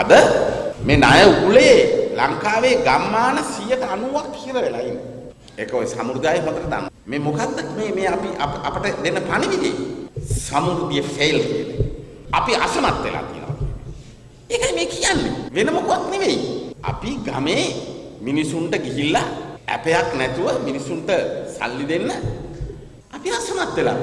අද මේ ණය උගුලේ ලංකාවේ ගම්මාන 190ක් හිර වෙලා ඉන්නේ. ඒක ඔය සමෘද්ධිය හොතට දාන්න. මේ මොකද්ද මේ මේ අපි අපට දෙන්න පණිවිඩය? සමෘද්ධිය ෆේල් කියලා. අපි අසමත් වෙලා තියෙනවා. ඒකයි මේ කියන්නේ. වෙන මොකවත් නෙවෙයි. අපි ගමේ මිනිසුන්ට ගිහිල්ලා ඇපයක් නැතුව මිනිසුන්ට සල්ලි දෙන්න අපි අසමත් වෙලා.